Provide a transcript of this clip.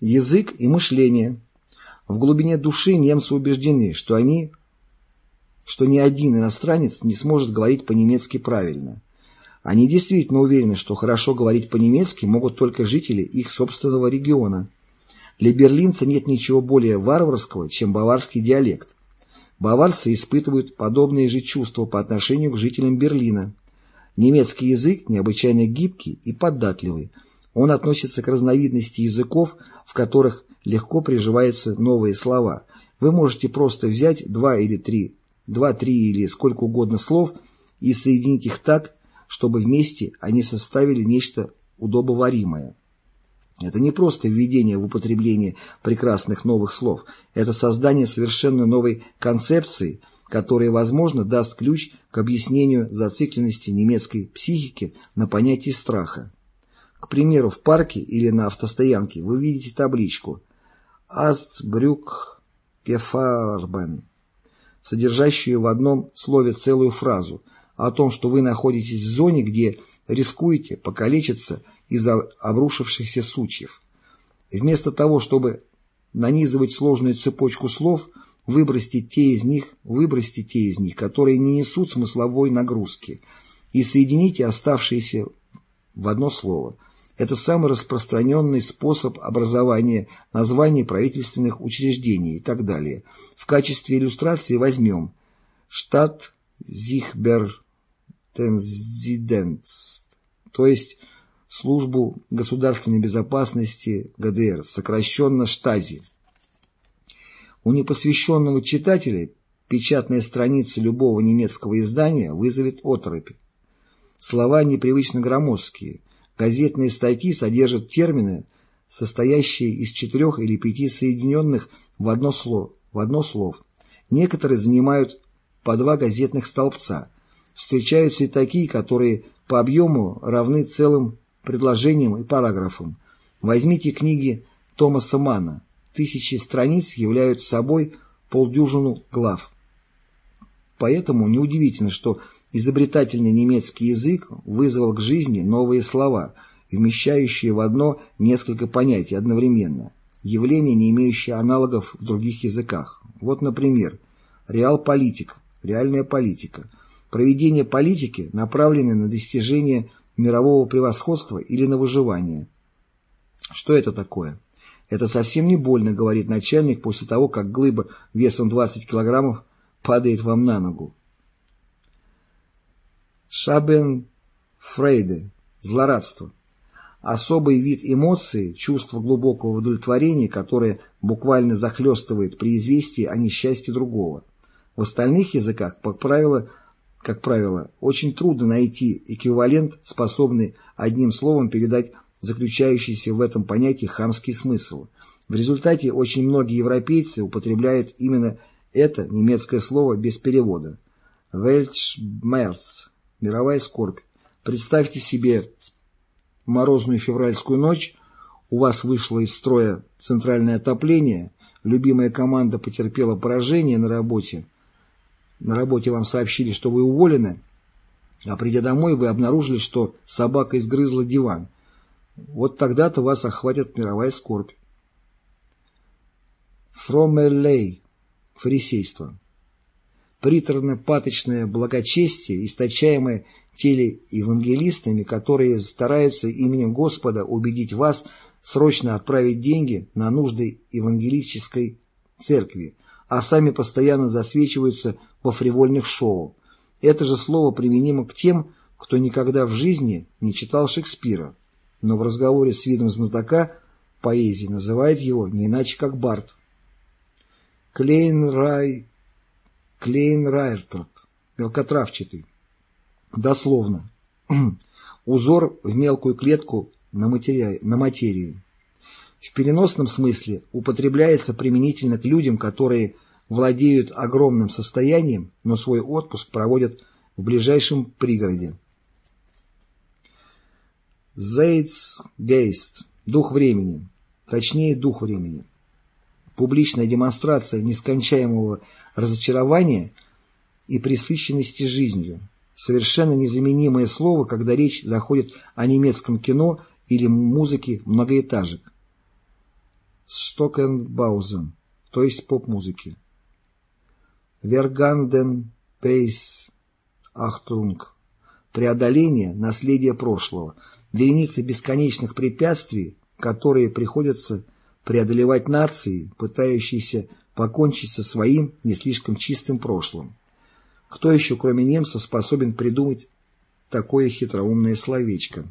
Язык и мышление. В глубине души немцы убеждены, что они, что ни один иностранец не сможет говорить по-немецки правильно. Они действительно уверены, что хорошо говорить по-немецки могут только жители их собственного региона. Для берлинца нет ничего более варварского, чем баварский диалект. Баварцы испытывают подобные же чувства по отношению к жителям Берлина. Немецкий язык необычайно гибкий и податливый. Он относится к разновидности языков, в которых легко приживаются новые слова. Вы можете просто взять два или три, два-три или сколько угодно слов и соединить их так, чтобы вместе они составили нечто удобоваримое. Это не просто введение в употребление прекрасных новых слов, это создание совершенно новой концепции, которая, возможно, даст ключ к объяснению зацикленности немецкой психики на понятии страха. К примеру, в парке или на автостоянке вы видите табличку «Астбрюк Гефарбен», содержащую в одном слове целую фразу – о том, что вы находитесь в зоне, где рискуете покалечиться из-за обрушившихся сучьев. Вместо того, чтобы нанизывать сложную цепочку слов, выбросьте те из них, выбросьте те из них, которые не несут смысловой нагрузки, и соедините оставшиеся в одно слово. Это самый распространенный способ образования названий правительственных учреждений и так далее. В качестве иллюстрации возьмем штат Зихбер Тензиденц, то есть службу государственной безопасности ГДР, сокращенно Штази. У непосвященного читателя печатная страница любого немецкого издания вызовет оторопь. Слова непривычно громоздкие. Газетные статьи содержат термины, состоящие из четырех или пяти соединенных в одно слово. В одно слов. Некоторые занимают по два газетных столбца. Встречаются и такие, которые по объему равны целым предложениям и параграфам. Возьмите книги Томаса Манна. Тысячи страниц являются собой полдюжину глав. Поэтому неудивительно, что изобретательный немецкий язык вызвал к жизни новые слова, вмещающие в одно несколько понятий одновременно, явления, не имеющие аналогов в других языках. Вот, например, реал-политика, реальная политика – Проведение политики, направленной на достижение мирового превосходства или на выживание. Что это такое? Это совсем не больно, говорит начальник после того, как глыба весом 20 килограммов падает вам на ногу. Шабен Фрейде. Злорадство. Особый вид эмоции, чувство глубокого удовлетворения, которое буквально захлестывает при известии о несчастье другого. В остальных языках, как правило, как правило, очень трудно найти эквивалент, способный одним словом передать заключающийся в этом понятии хамский смысл. В результате очень многие европейцы употребляют именно это немецкое слово без перевода. Weltschmerz – мировая скорбь. Представьте себе морозную февральскую ночь, у вас вышло из строя центральное отопление, любимая команда потерпела поражение на работе, на работе вам сообщили, что вы уволены, а придя домой, вы обнаружили, что собака изгрызла диван. Вот тогда-то вас охватит мировая скорбь. Фромелей, фарисейство. Приторно-паточное благочестие, источаемое телеевангелистами, которые стараются именем Господа убедить вас срочно отправить деньги на нужды евангелической церкви, а сами постоянно засвечиваются во фривольных шоу. Это же слово применимо к тем, кто никогда в жизни не читал Шекспира, но в разговоре с видом знатока поэзии называет его не иначе как Барт. Клейнрай... Клейнрайртот, мелкотравчатый. Дословно. Узор в мелкую клетку на материи. На материи в переносном смысле употребляется применительно к людям, которые владеют огромным состоянием, но свой отпуск проводят в ближайшем пригороде. Зейцгейст – дух времени, точнее дух времени. Публичная демонстрация нескончаемого разочарования и пресыщенности жизнью. Совершенно незаменимое слово, когда речь заходит о немецком кино или музыке многоэтажек. Стокенбаузен, то есть поп-музыки. Верганден Пейс Ахтунг. Преодоление – наследие прошлого. Вереница бесконечных препятствий, которые приходится преодолевать нации, пытающиеся покончить со своим не слишком чистым прошлым. Кто еще, кроме немцев, способен придумать такое хитроумное словечко?